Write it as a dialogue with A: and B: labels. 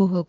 A: 不服